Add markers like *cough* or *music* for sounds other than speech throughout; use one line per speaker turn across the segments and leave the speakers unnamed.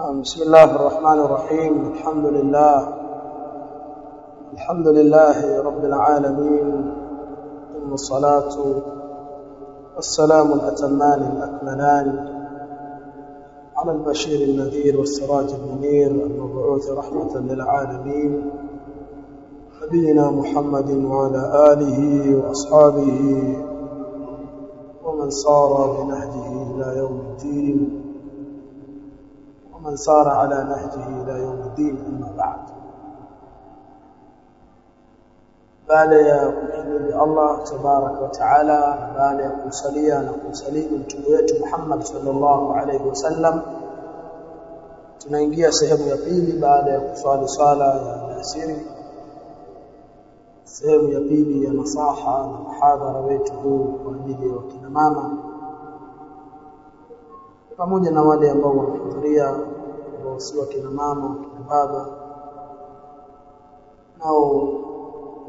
بسم الله الرحمن الرحيم. الحمد لله. الحمد لله رب العالمين. ثم الصلاة والسلام الأتمان الأكملان على البشير النذير والسراج المنير المبعوث رحمة للعالمين. نبينا محمد وعلى آله وأصحابه ومن صار بنهجه إلى يوم الدين. ومن سار على نهجه إلى يوم الدين أما بعد baada ya kumhimidi Allah tabarak wa taala baada ya kumsalia na kumsalimu mtume wetu Muhammad sallallahu alaihi wasallam tunaingia sehemu ya pili baada ya kuswali swala ya alasiri sehemu ya pili ya nasaha na muhadhara wetu huu kwa ajili ya wakina mama pamoja na wale ambao wanahudhuria ambao kina mama wakina baba nao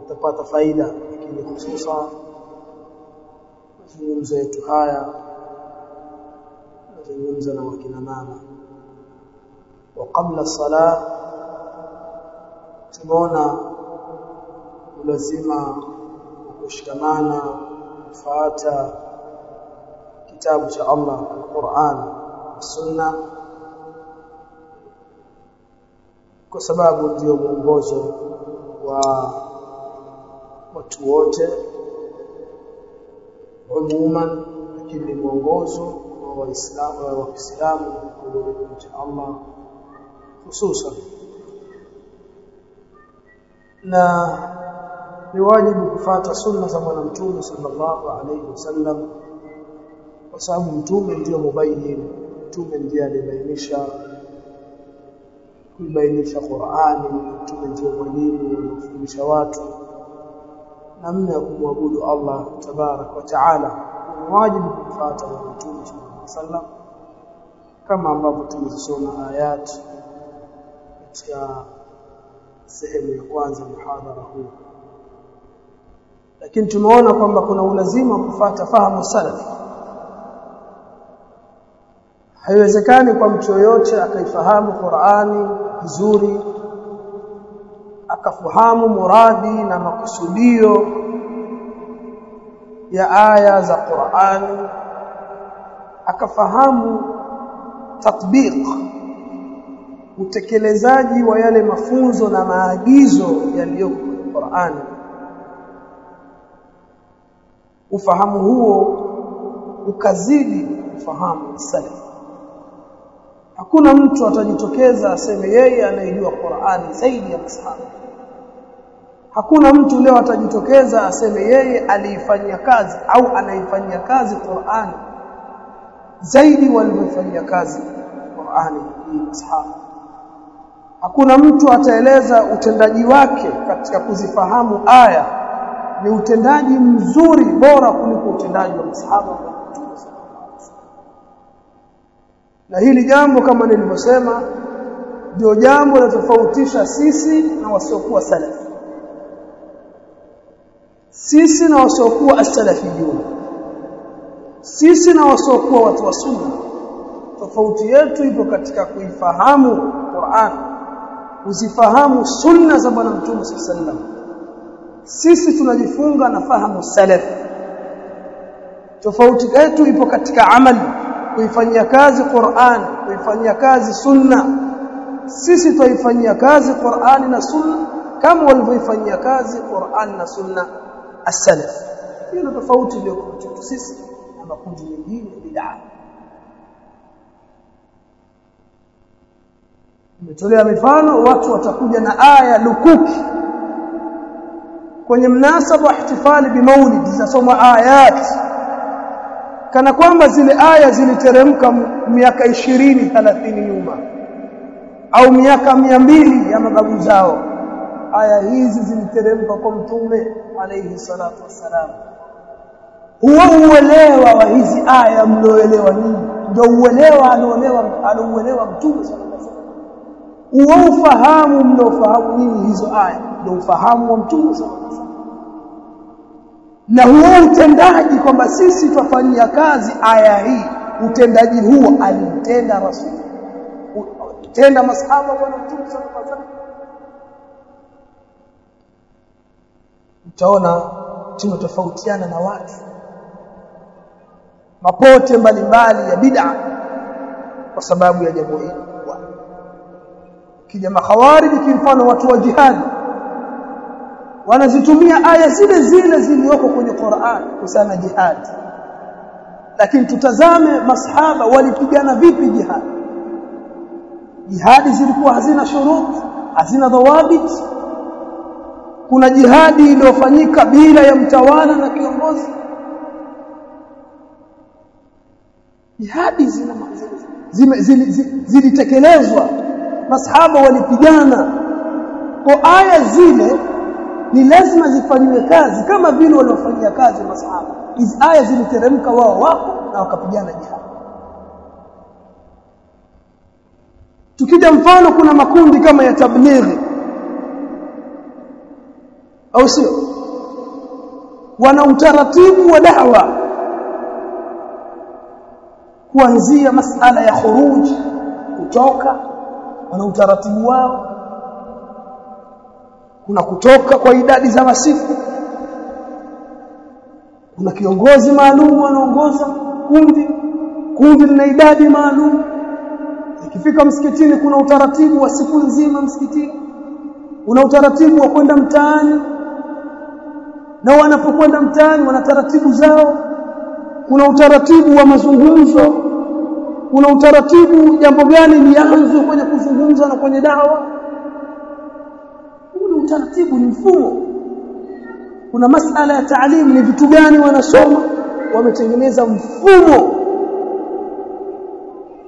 utapata faida lakini hususa mazungumzo yetu haya nazungumza na wakina mama. Wa kabla sala tumeona lazima kushikamana kufuata kitabu cha Allah Al-Qur'an Sunna kwa sababu ndio mwongozo wa watu wote. Umuma lakini mwongozo wa waislamu wa Kiislamu kumcha Allah hususan. Na ni wajibu kufuata sunna za bwana mtume sallallahu alaihi wasallam kwa sababu mtume ndio mubayyin mtume ndiye alibainisha kuibainisha Qur'ani mtume ndio mwalimu anafundisha watu. Namna ya kumwabudu Allah tabarak wa taala ni wajibu kufuata bwana mtume sallallahu kama ambavyo tumesoma ayat katika sehemu ya kwanza muhadhara huu. Lakini tumeona kwamba kuna ulazima kufuata fahamu salaf. Haiwezekani kwa mtu yoyote akaifahamu Qur'ani vizuri akafahamu muradi na makusudio ya aya za Qur'ani akafahamu tatbiq utekelezaji wa yale mafunzo na maagizo yaliyoko kwenye Qur'ani ufahamu huo ukazidi ufahamu salaf hakuna mtu atajitokeza aseme yeye anayejua Qur'ani zaidi ya masahaba hakuna mtu leo atajitokeza aseme yeye aliifanyia kazi au anaifanyia kazi Qur'ani zaidi walivyofanyia kazi Qur'ani hii masahaba hakuna mtu ataeleza utendaji wake katika kuzifahamu aya ni utendaji mzuri bora kuliko utendaji wa masahaba na hili jambo kama nilivyosema ndio jambo linatofautisha sisi na wasiokuwa salafi. Sisi na wasiokuwa as-salafiyun. Sisi na wasiokuwa watu wa sunna. Tofauti yetu ipo katika kuifahamu Qur'an kuzifahamu sunna za bwana mtume sallallahu sisi tunajifunga na fahamu salaf. Tofauti yetu ipo katika amali kuifanyia kazi Qur'an kuifanyia kazi sunna. Sisi tuifanyia kazi Qur'ani na sunna kama walivyoifanyia kazi Qur'an na sunna. As-salaf. Hiyo tofauti ile kwetu sisi na makundi mengine bid'a. Nimetolea mifano watu watakuja na aya lukuki. Kwenye mnasaba wa ihtifali bimaulid zinasoma ayat kana kwamba zile aya ziliteremka miaka 20 30 nyuma. Au miaka mbili ya mababu zao. Aya hizi ziliteremka kwa mtume alayhi salatu wassalam. Huo uelewa wa hizi aya mlioelewa nini? Ndio uelewa alioelewa alouelewa mtume sallallahu alaihi wasallam. Ufahamu mliofahamu nini hizo aya? Ndio ufahamu wa mtume sallallahu alaihi wasallam na huo utendaji kwamba sisi twafanyia kazi aya hii utendaji huo alimtenda rasul. Tenda masahaba bwana mtume sallallahu utaona tunatofautiana na watu. Mapote mbalimbali ya bid'a kwa sababu ya jambo hili. Kija makhawariji kimfano watu wa jihad wanazitumia aya zile zile zilizoko kwenye Qur'an kusana jihad. Lakini tutazame masahaba walipigana vipi jihad. Jihadi zilikuwa hazina shuruti hazina dhawabit kuna jihadi iliyofanyika bila ya mtawala na kiongozi. Jihadi zilitekelezwa. Masahaba walipigana. Kwa aya zile ni lazima zifanywe kazi kama vile waliofanyia kazi masahaba. Hizi aya ziliteremka wao wako na wakapigana jihad tukija mfano kuna makundi kama ya tablighi. Au sio? Wana utaratibu wa da'wa. Kuanzia masala ya khuruj kutoka wana utaratibu wao kuna kutoka kwa idadi za masiku kuna kiongozi maalum anaongoza kundi. Kundi lina idadi maalum. Ikifika msikitini kuna utaratibu wa siku nzima msikitini. Kuna utaratibu wa kwenda mtaani. Na wanapokwenda mtaani wana taratibu zao. Kuna utaratibu wa mazungumzo. Kuna utaratibu jambo gani lianzwe kwenye kuzungumza na kwenye dawa utaratibu ni mfumo. Kuna masala ya taalimu ni vitu gani wanasoma? Wametengeneza mfumo.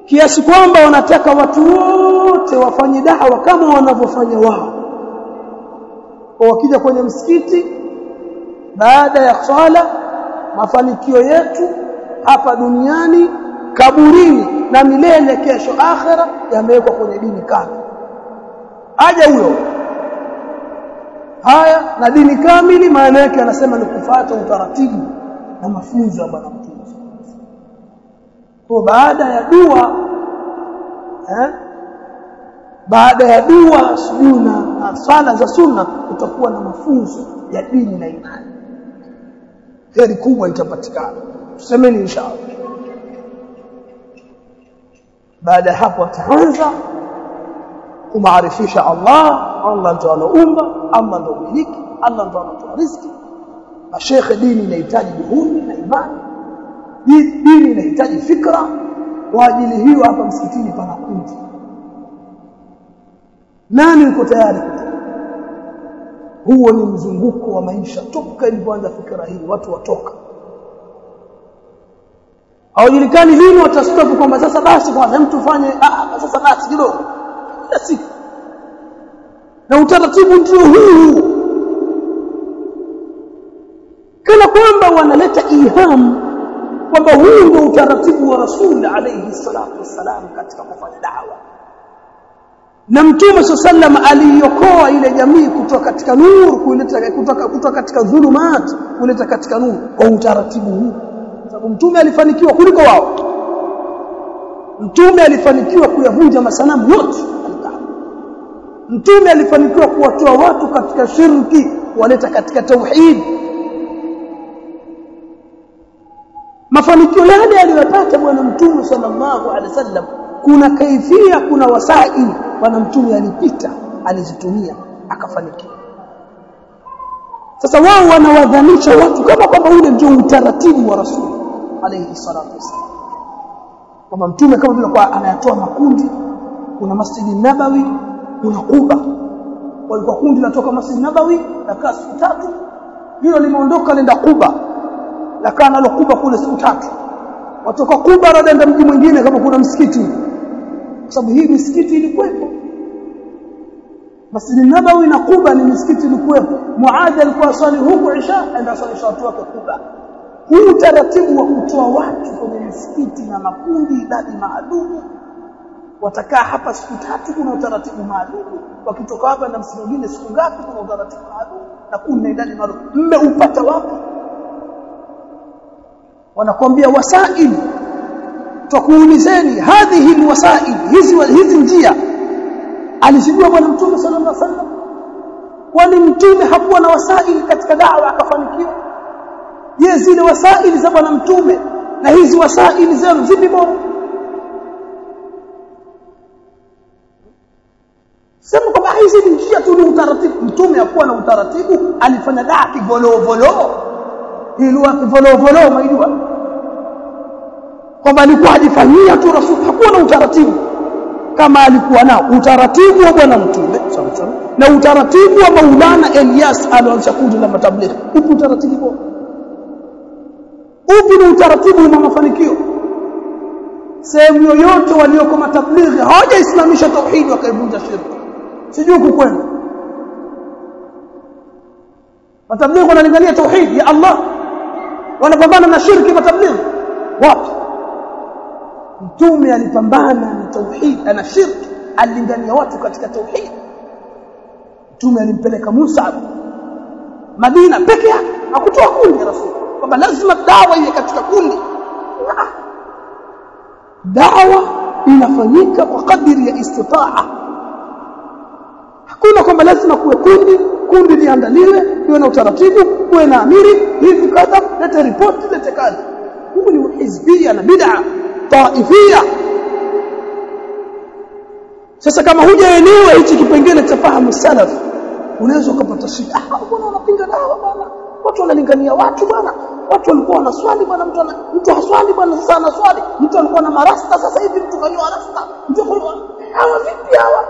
Kiasi kwamba wanataka watu wote wafanye dawa kama wanavyofanya wao. Kwa wakija kwenye msikiti baada ya swala mafanikio yetu hapa duniani kaburini na milele kesho akhera yamewekwa kwenye dini kamili aje huyo haya na dini kamili maana yake anasema ni kufuata utaratibu na mafunzo ya bwana mtume. Kwa baada ya dua eh baada ya dua sunna na sala za sunna utakuwa na mafunzo ya dini na imani. Heri kubwa itapatikana. Tusemeni inshallah. Baada hapo ataanza kumaarifisha Allah Allah ndo anaumba Allah ndo mmiliki Allah ndo anatoa riziki. Na mashekhe dini inahitaji juhudi na imani. Dini inahitaji fikra. Kwa ajili hiyo hapa msikitini pana kundi nani uko tayari huo ni mzunguko wa maisha. Toka ilipoanza fikra hii watu watoka. Hawajulikani lini watastop kwamba sasa basi kwanza mtu fanye ah sasa basi kidogo. Kila siku na utaratibu ndio huu. Kana kwamba wanaleta ihamu kwamba huu ndio utaratibu wa rasul alayhi salatu wassalam katika kufanya da'wa. Na mtume sallam aliyokoa ile jamii kutoka katika nuru kuleta kutoka kutoka katika dhulumat kuleta katika nuru kwa utaratibu huu. Sababu mtume alifanikiwa kuliko wao. Mtume alifanikiwa kuyavunja masanamu yote mtume alifanikiwa kuwatoa watu katika shirki waleta katika tauhid. Mafanikio yale aliyopata bwana mtume sallallahu alaihi wasallam kuna kaifia kuna wasaili bwana mtume alipita alizitumia akafanikiwa. Sasa wao wanawadhanisha watu kama kwamba ule ndio utaratibu wa rasul alaihi salatu wasallam. Kwamba mtume kama vile kwa anayatoa makundi kuna masjidi nabawi kuna kuba walikuwa kundi latoka Masjid nabawi nakaa siku tatu. Hilo limeondoka lenda kuba. Lakaa nalo kuba kule siku tatu. Watoka kuba wanaenda mji mwingine kama kuna msikiti. Kwa sababu hii misikiti ilikuwepo. Masjid Nabawi na Kuba ni misikiti ilikuwepo. Muadh alikuwa swali huku Isha aenda swali Isha watu wake Kuba. Huu utaratibu wa kutoa watu kwenye misikiti na makundi idadi maalum watakaa hapa siku tatu kuna utaratibu maalum. Wakitoka hapa na msimu mwingine siku ngapi kuna utaratibu maalum. Na kuna idadi maalum. Mmeupata wapi? Wanakuambia wasaili twakuulizeni hadhihi alwasail hizi hizi njia. Alizijua bwana mtume sallallahu alaihi wasallam? Kwani mtume hakuwa na wasail katika dawa akafanikiwa? Je zile wasail za bwana mtume na hizi wasail zenu zipi bora sema kwamba hizi ni njia tu ni utaratibu. Mtume hakuwa na utaratibu alifanya daa kivolovolo. Lugha kivolovolo maijua. Kwamba alikuwa ajifanyia tu rasul hakuwa na utaratibu. Kama alikuwa nao utaratibu wa bwana mtume na utaratibu wa maulana Elias alianza kundi la matablighi. Upi utaratibu huo? Upi ni utaratibu wa mafanikio? Sehemu yoyote walioko matablighi hawajaislamisha tauhidi wakaivunja shirki sijui kukwenda matablighi wanalingania tauhidi ya Allah wanapambana na shirki matablighi wapi mtume alipambana na tauhid na shirki alilingania watu katika tauhid mtume alimpeleka Musa Madina peke yake hakutoa kundi rasul kwamba lazima dawa iwe katika kundi dawa inafanyika kwa kadiri ya istitaa hakuna kwamba lazima kuwe kundi kundi liandaliwe liwe na utaratibu kuwe na amiri hivi kadha lete ripoti lete kadha huu ni hizbia na bid'a taifia sasa kama hujaelewa hichi kipengele cha fahamu salaf unaweza ukapata shida. Ah bwana wanapinga dawa bwana? Watu wanalingania watu bwana. Watu walikuwa wanaswali bwana mtu mtu haswali bwana sasa anaswali mtu alikuwa na marasta sasa hivi mtu kanyoa rasta. Mtu hawa vipi hawa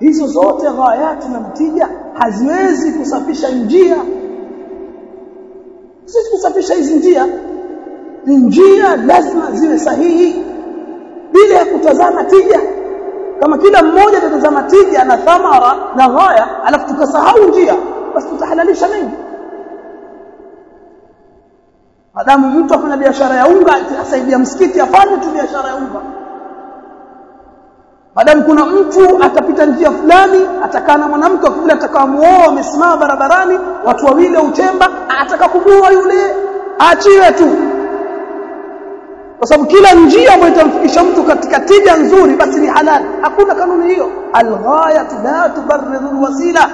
hizo zote ghayati na mtija haziwezi kusafisha njia sisi kusafisha hizi njia ni njia lazima ziwe sahihi bila ya kutazama tija kama kila mmoja atatazama tija na thamara na ghaya alafu tukasahau njia basi tutahalalisha mengi madamu mtu afanya biashara ya unga asaidia msikiti afanye tu biashara ya unga madamu kuna mtu atapita njia fulani atakaa na mwanamke akubali atakamuoa amesimama barabarani watu wawili au chemba ataka yule aachiwe tu. Kwa sababu kila njia ambayo itamfikisha mtu katika tija nzuri basi ni halali. Hakuna kanuni hiyo. Alghayatu la tubarriru wasila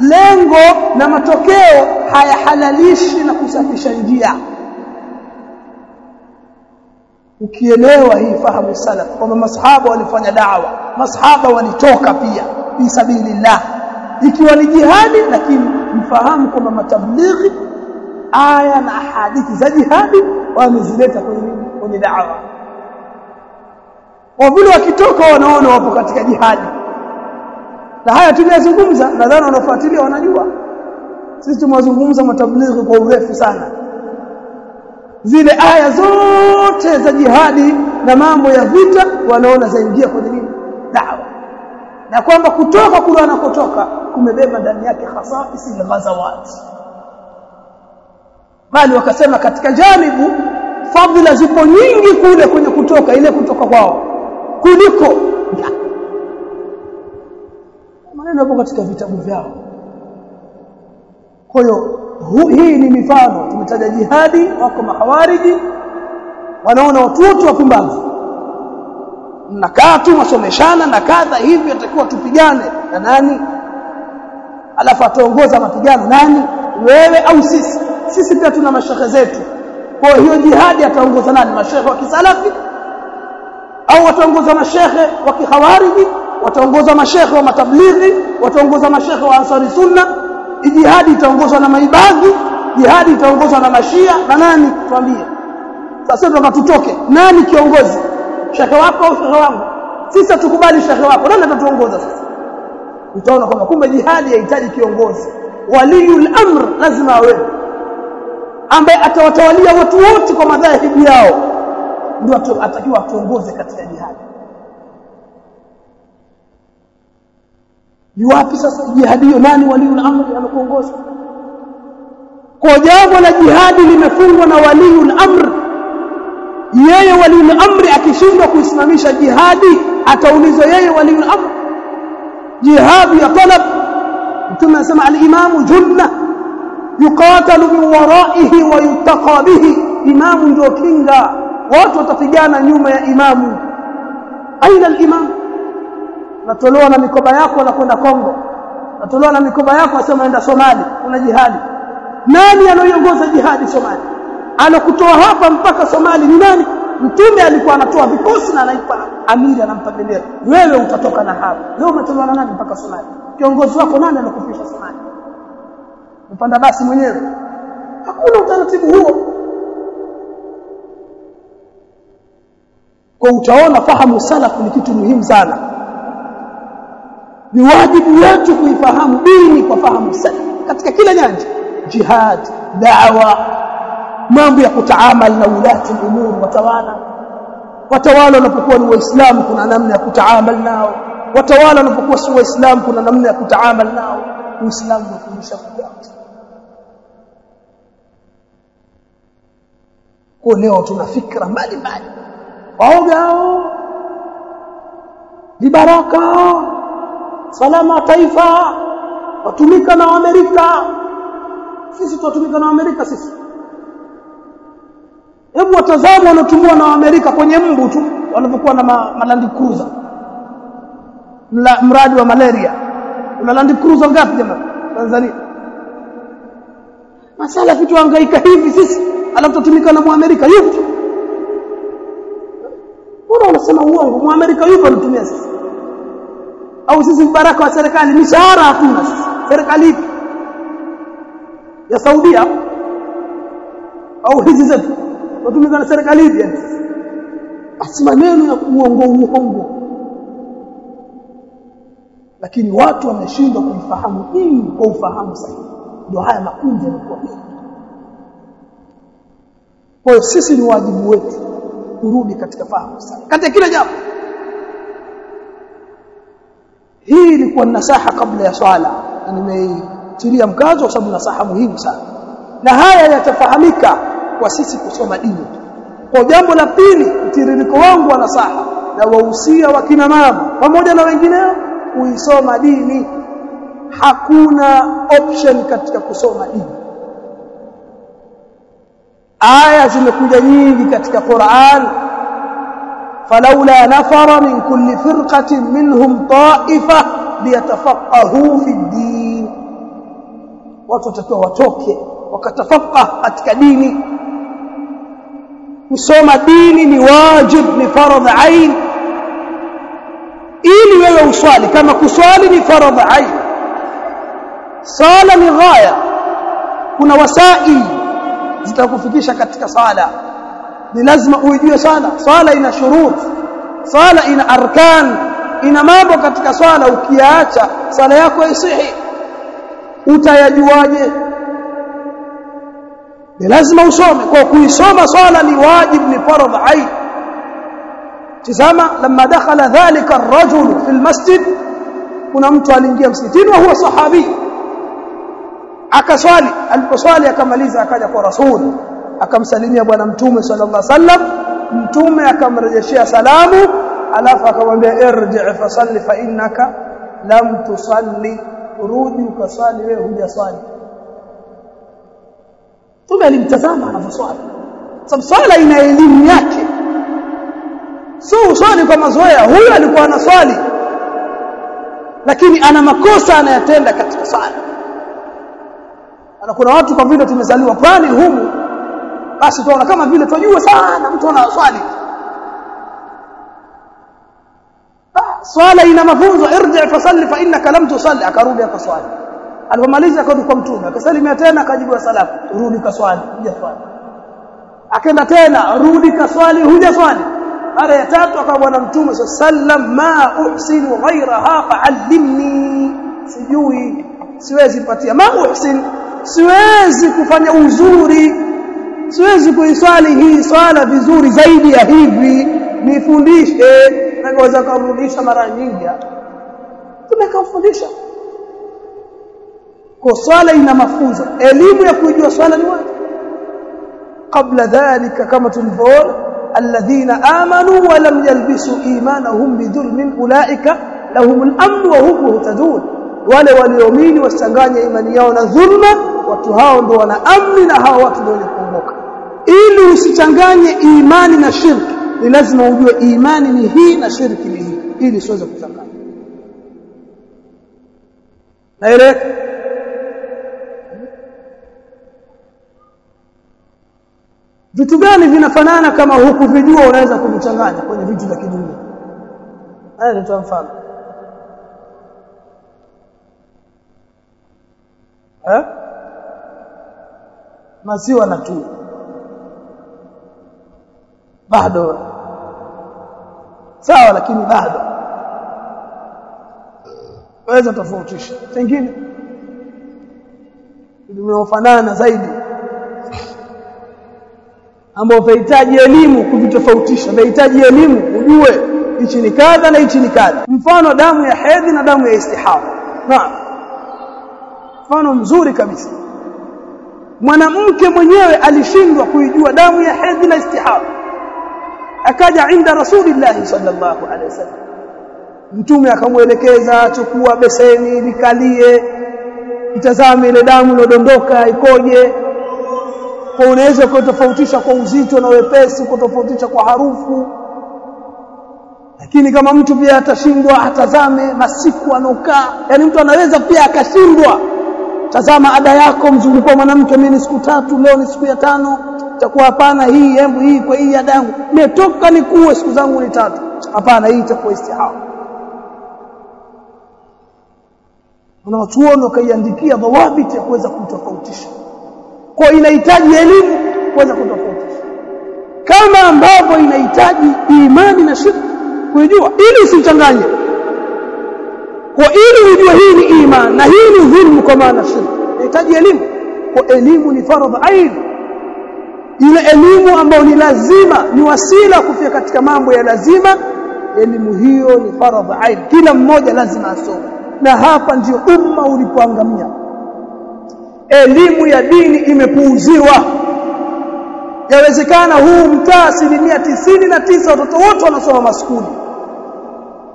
lengo na matokeo hayahalalishi na kusafisha njia ukielewa hii fahamu salaf kwamba masahaba walifanya da'wa. Masahaba walitoka pia fi sabilillah. Ikiwa ni jihadi lakini mfahamu kwamba matablighi aya na hadithi za jihadi wamezileta kwenye kwenye da'wa. Kwa vile wakitoka wanaona wapo katika jihadi. Na haya tuliyazungumza nadhani wanafuatilia wanajua. Sisi tumewazungumza matablighi kwa urefu sana zile aya zote za jihadi na mambo ya vita wanaona zaingia kwenye nini? Dawa. Na kwamba kutoka kule anakotoka kumebeba ndani yake khasais al-ghazawat. Bali wakasema katika janibu fadhila zipo nyingi kule kwenye kutoka ile kutoka kwao kuliko maneno yapo katika vitabu vyao. Kwa hiyo hii ni mifano. Tumetaja jihadi wako mahawariji wanaona watu wote wapumbavu mnakaa tu masomeshana na kadha hivi atakiwa tupigane na nani? Alafu ataongoza mapigano nani? Wewe au sisi? Sisi pia tuna mashehe zetu. Kwa hiyo jihadi ataongoza nani? Mashehe wa kisalafi? Au wataongoza mashehe wa kihawariji? Wataongoza mashehe wa matablighi? Wataongoza mashehe wa ansari sunna jihadi itaongozwa na maibadhi jihadi itaongozwa na mashia na nani? Tuambie. Sasa tunataka tutoke nani kiongozi? Shekhe wako au shekhe wangu? Sisi hatukubali shekhe wako. Nani atatuongoza sasa? Utaona kwamba kumbe jihadi inahitaji kiongozi. Waliyul amr lazima awe. Ambaye atawatawalia watu wote kwa madhahibu yao. Ndio atakiwa atuongoze katika jihadi ni sasa jihadi hiyo nani waliul amri anakuongoza kwa jambo la jihadi limefungwa na waliul amr yeye waliul amri akishindwa kuisimamisha jihadi ataulizwa yeye waliul amr jihadi ya talab mtume anasema al-imamu junna yuqatalu min waraihi wa yuttaqa bihi imamu ndio kinga watu watapigana nyuma ya imamu aina al-imam natolewa na mikoba yako na kwenda Kongo. Natolewa na mikoba yako asema enda Somali una jihadi. Nani anayeongoza jihadi Somali? Alokutoa hapa mpaka Somali ni nani? Mtume alikuwa anatoa vikosi na anaipa amiri anampa bendera wewe utatoka na hapa leo umetolewa na nani mpaka Somali? Kiongozi wako nani anakufisha Somali? Mpanda basi mwenyewe. Hakuna utaratibu huo. Kwa utaona fahamu salafu ni kitu muhimu sana ni wajibu wetu kuifahamu dini kwa fahamu sahihi katika kila nyanja jihad da'wa mambo ya kutaamal na ulati umur watawala. Watawala wanapokuwa ni waislamu kuna namna ya kutaamal nao. Watawala wanapokuwa si waislamu kuna namna ya kutaamal nao. Uislamu unafundisha kufuata kwa leo tuna fikra mbalimbali. Waoga vibaraka salama wa taifa watumika na Amerika. Sisi tutumika na Amerika sisi. Hebu watazama wanatumwa na Amerika kwenye mbu tu wanapokuwa na ma, malandi cruiser. Mla, mradi wa malaria. Una land cruiser ngapi jamaa Tanzania? Masala vitu hangaika hivi sisi alafu tutumika na muamerika yupo. Bora unasema uongo? Muamerika yupo anatumia sisi au sisi mbaraka wa serikali? Mishahara hatuna sisi. Serikali ipi? Ya Saudia au? Hizi zetu? Watumika na serikali ipi yani? Basi maneno ya uongo uongo. Lakini watu wameshindwa kuifahamu hii kwa ufahamu sahihi. Ndio haya makundi yanakuwa mengi kwa hiyo sisi ni wajibu wetu kurudi katika fahamu sahihi. Katika kila jambo hii ilikuwa nasaha kabla ya swala. Nimeitilia mkazo kwa sababu nasaha muhimu sana. Na haya yatafahamika kwa sisi kusoma dini. Kwa jambo la pili mtiririko wangu wa nasaha na wahusia wa kina mama pamoja na wengineo kuisoma dini. Hakuna option katika kusoma dini. Aya zimekuja nyingi katika Qur'an فلولا نفر من كل فرقة منهم طائفة ليتفقهوا في الدين. وتتوتوك وكتفقه أتكديني نسوم ديني نواجب نفرض عين إلي ويوصالي كما كسالي نفرض عين صالة لغاية كنا وسائي زدك فكيشة كتك صالة ni lazima uijue sala. Swala ina shurut. Swala ina arkan. Ina mambo katika swala ukiacha swala yako isihi utayajuaje? Ni lazima usome. Kwa kuisoma swala ni wajib ni faradh ain. Tazama lama dakhala dhalika ar-rajul fi al-masjid kuna mtu aliingia msikitini wa huwa sahabi. Akaswali. Aliposwali akamaliza akaja kwa rasul akamsalimia bwana mtume sallallahu alaihi wasallam mtume akamrejeshea salamu alafu akamwambia irji fa salli fa innaka lam tusalli. Rudi ukaswali wewe hujaswali. Mtume alimtazama anavyoswali. Sababu swala ina elimu yake. Sio uswali kwa mazoea huyu alikuwa anaswali lakini ana makosa anayatenda katika swala. Na kuna watu kwa vile tumezaliwa pwani humu basi tuona kama vile tunajua sana mtu anaswali swala ina mafunzo irji fasalli fa innaka lam tusalli. Akarudi akaswali alipomaliza akarudi kwa mtume akasalimia tena akajibu salamu. Rudi kaswali huja swali. Akaenda tena rudi kaswali huja swali. Mara ya tatu akawa bwana mtume sallam ma uhsinu ghayraha fa'allimni. Sijui siwezi patia. Ma uhsin siwezi kufanya uzuri siwezi kuiswali hii swala vizuri zaidi ya hivi. Nifundishe. Naweza kurudisha mara nyingi tumekamfundisha kwa swala ina mafunzo. Elimu ya kujua swala ni wapi kabla dhalika kama tulivyoona alladhina amanu wa lam yalbisu imanahum bidhulmin ulaika lahum al-amn wa hum muhtadun. Wale walioamini wasichanganye imani yao na dhulma watu hao ndio wana amni na hao watu ndio kuongoka ili usichanganye imani na shirki ni lazima ujue imani ni hii na shirki ni hii ili usiweze kuchanganya. Naeleweka? Vitu gani vinafanana kama huku vijua unaweza kuvichanganya kwenye vitu vya kidunia haya nitoa mfano. Eh? Maziwa na tui bado. Sawa lakini bado. Waweza tofautisha. Pengine. Vimeofanana zaidi. Ambao vahitaji elimu kuvitofautisha. Vahitaji elimu ujue hichi ni kadha na hichi ni kadha. Mfano damu ya hedhi na damu ya istihara. Naam mfano mzuri kabisa. Mwanamke mwenyewe alishindwa kuijua damu ya hedhi na istihara akaja inda rasulillah sallallahu alaihi wasallam. Mtume akamwelekeza chukua beseni likalie itazame ile damu inodondoka ikoje. Kwa unaweza kutofautisha kwa uzito na wepesi kutofautisha kwa harufu. Lakini kama mtu pia atashindwa atazame masiku anokaa yani mtu anaweza pia akashindwa. Tazama ada yako mzunguko wa mwanamke mimi ni siku tatu leo ni siku ya tano itakuwa hapana hii embu hii kwa hii adangu nimetoka nikuwe siku zangu ni tatu. Hapana hii itakuwa istihara wao wakaiandikia dhawabiti ya kuweza kutofautisha kwa inahitaji elimu kuweza kutofautisha. Kama ambavyo inahitaji imani na shirki kujua ili usichanganye kwa ili ujue hii ni imani na hii ni dhulmu kwa maana shirki. Inahitaji elimu. Kwa elimu ni faradhi ile elimu ambayo ni lazima ni wasila kufika katika mambo ya lazima elimu hiyo ni faradhi ain. Kila mmoja lazima asome. Na hapa ndio umma ulipoangamia. Elimu ya dini imepuuziwa. Yawezekana huu mtaa asilimia tisini na tisa watoto wote wanasoma maskuli.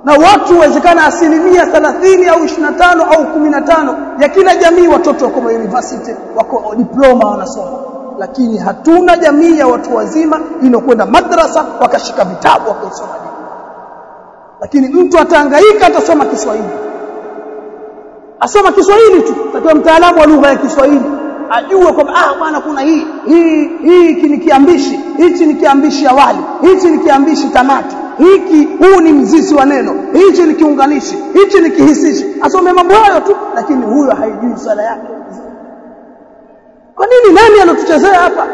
Na watu wawezekana asilimia 30 au 25 au 15 ya kila jamii watoto wako university wako diploma wanasoma lakini hatuna jamii ya watu wazima inokwenda madrasa wakashika vitabu wakaisoma dini. Lakini mtu atahangaika atasoma Kiswahili. Asoma Kiswahili tu takiwa mtaalamu wa lugha ya Kiswahili. Ajue kwamba ah bwana kuna hii hii hii ni kiambishi hichi ni kiambishi awali hichi ni kiambishi tamati hiki huu ni mzizi wa neno hichi ni kiunganishi hichi ni kihisishi. Asome mambo hayo tu lakini huyo haijui sala yake kwa nini nani anatuchezea hapa?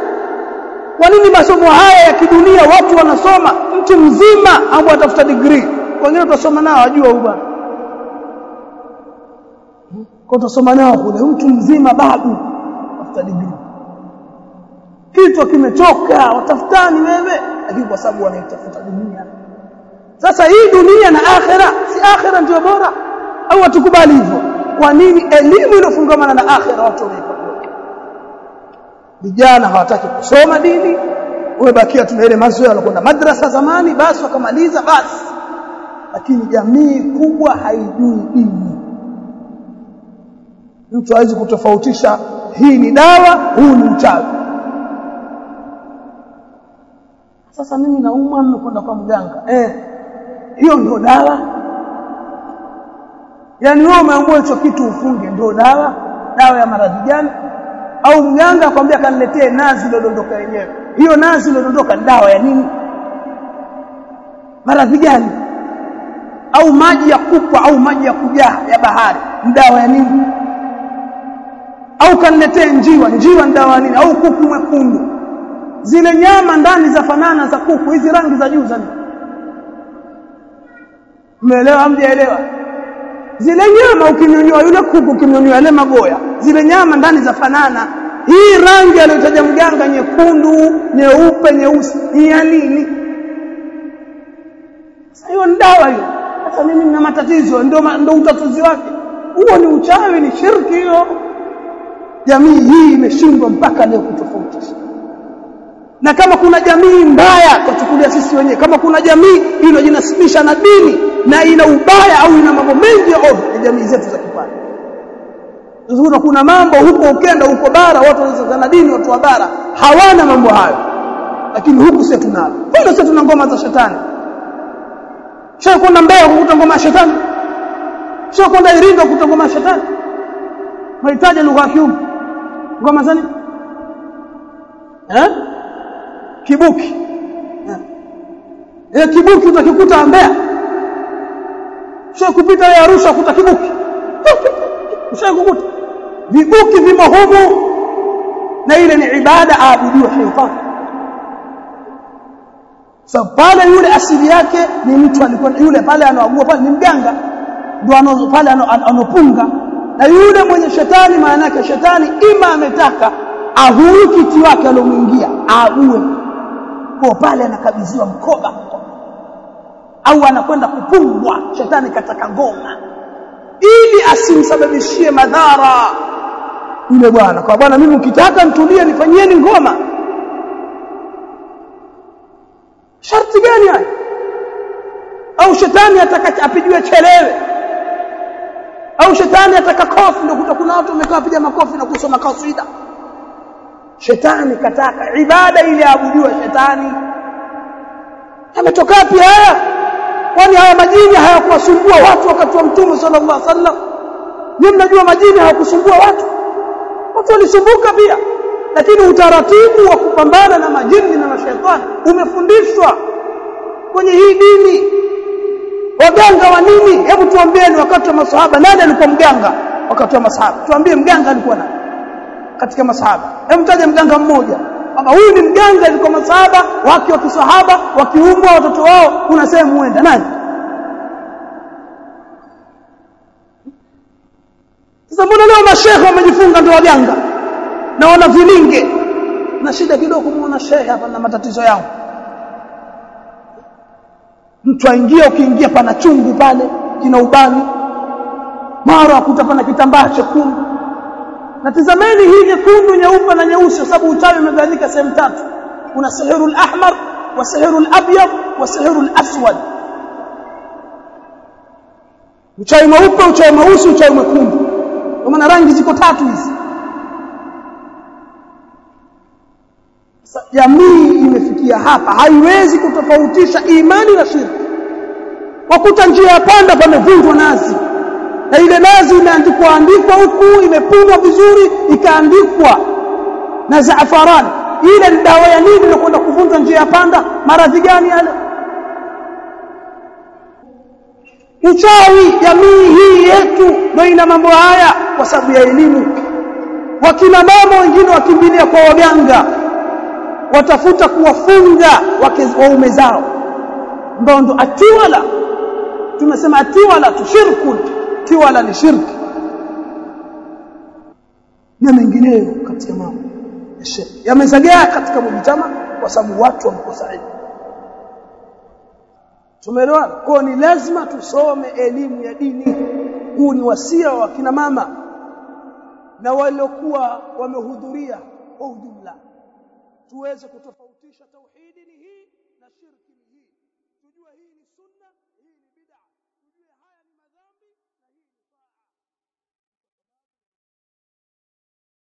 Kwa nini masomo haya ya kidunia watu wanasoma? Mtu mzima ambao atafuta degree. Wengine tutasoma nao? Ajua bwana. Kwa tutasoma nao kule. Mtu mzima bado atafuta degree. Kitu kimechoka. Watafutani wewe. Lakini kwa sababu wanaitafuta dunia. Sasa hii dunia na akhera. Si akhera ndio bora? Au watukubali hivyo? Kwa nini elimu inofungamana na akhera? Watu wanaipata vijana hawataki kusoma dini. Umebakia tuna ile mazoea wanakwenda madrasa zamani basi wakamaliza basi. Lakini jamii kubwa haijui dini. Mtu hawezi kutofautisha hii ni dawa huu ni mchawi. Sasa mimi naumwa nimekwenda kwa mganga. Eh hiyo ndio dawa. Yani wewe umeamua hicho kitu ufunge ndio dawa. Dawa ya maradhi gani au mganga akwambia kaniletee nazi iliyodondoka yenyewe. Hiyo nazi iliyodondoka ni dawa ya nini? Maradhi gani? Au maji ya kupwa au maji ya kujaa ya bahari ni dawa ya nini? Au kaniletee njiwa njiwa ni dawa ya nini? Au kuku mwekundu. Zile nyama ndani za fanana za kuku hizi rangi za juu za nini? Umeelewa hamjaelewa zile nyama ukinyonyoa yule kuku ukinyonyoa yale magoya zile nyama ndani za fanana hii rangi aliyotaja mganga nyekundu nyeupe nyeusi ni ya nini? Hiyo ni dawa hiyo. Sasa mimi nina matatizo ndio ndio utatuzi wake. Huo ni uchawi ni shirki hiyo. Jamii hii imeshindwa mpaka leo kutofautisha na kama kuna jamii mbaya tuchukulia sisi wenyewe. Kama kuna jamii inojinasibisha na dini na ina ubaya au ina mambo mengi ya ovu ni jamii zetu za kipande Uzuri kuna mambo huko ukenda huko bara watu wanazozana dini watu wa bara hawana mambo hayo. Lakini huku sisi tunalo mbona sisi tuna ngoma za shetani? Sio kwenda mbaya kukuta ngoma ya shetani? Sio kwenda Iringa kukuta ngoma ya shetani? Mahitaji lugha ya kiume ngoma zani eh kibuki. Ile kibuki utakikuta Mbeya. Sio kupita ya Arusha kuta kibuki. *laughs* Sio kukuta? Vibuki vimo humu. Na ile ni ibada aabudiwa shetani so pale yule asili yake ni mtu alikuwa yule pale anaagua pale ni mganga. Ndio ano pale anopunga. Na yule mwenye shetani maana yake shetani ima ametaka ahuyu kiti wake alomwingia aague kwa pale anakabidhiwa mkoba au anakwenda kupungwa shetani kataka ngoma. Ili asimsababishie madhara yule bwana. Kwa bwana mimi ukitaka mtulie nifanyieni ngoma. Sharti gani haya au shetani ataka apigwe chelewe au shetani ataka kofi? Ndio kuna watu wamekaa piga makofi na kusoma kaswida shetani kataka. Ibada ile aabudiwe shetani. Ametoka pia haya? Kwani haya majini hayakuwasumbua watu wakati wa mtume sallallahu alaihi wasallam? Ni mnajua majini hayakusumbua watu? Watu walisumbuka pia. Lakini utaratibu wa kupambana na majini na mashaitani umefundishwa kwenye hii dini. Waganga wa nini? Hebu tuambieni wakati wa masahaba. Nani alikuwa mganga wakati wa masahaba? Tuambie mganga alikuwa nani katika masahaba. Hebu taje mganga mmoja. Ama huyu ni mganga alikuwa masahaba wake wa kisahaba wakiumbwa watoto wao kuna sehemu huenda. Nani? Sasa mbona leo mashehe wamejifunga ndio waganga? Na wana vilinge. Na shida kidogo kumuona shehe hapa na matatizo yao. Mtu aingia ukiingia pana chungu pale kina ubani. Mara akuta pana kitambaa chekundu na tazameni hii nyekundu nyeupe na nyeusi kwa sababu uchawi umegawanyika sehemu tatu. Kuna sihirul ahmar wa sihirul abyad wa sihirul aswad. Uchawi mweupe uchawi mweusi uchawi mwekundu. Kwa maana rangi ziko tatu hizi. Jamii imefikia hapa. Haiwezi kutofautisha imani na shirki. Wakuta njia ya panda pamevunjwa nazi na ile nazi imeandikwa andikwa huku imepumwa vizuri ikaandikwa na zaafaran. Ile ni dawa ya nini inakwenda kuvunja njia ya panda? Maradhi gani yale? Uchawi jamii hii yetu ndio ina mambo haya kwa sababu ya elimu. Wakina mama wengine wakimbilia kwa waganga watafuta kuwafunga waume zao. Ndio ndo atiwala. Tumesema atiwala tushirku tiwala ni shirki. Na mengineyo katika mambo yamezagea katika mujtama kwa sababu watu wamekosa elimu. Tumeelewana? Kwa ni lazima tusome elimu ya dini. Huu ni wasia wa kina mama. Na waliokuwa wamehudhuria kwa ujumla tuweze kutofautisha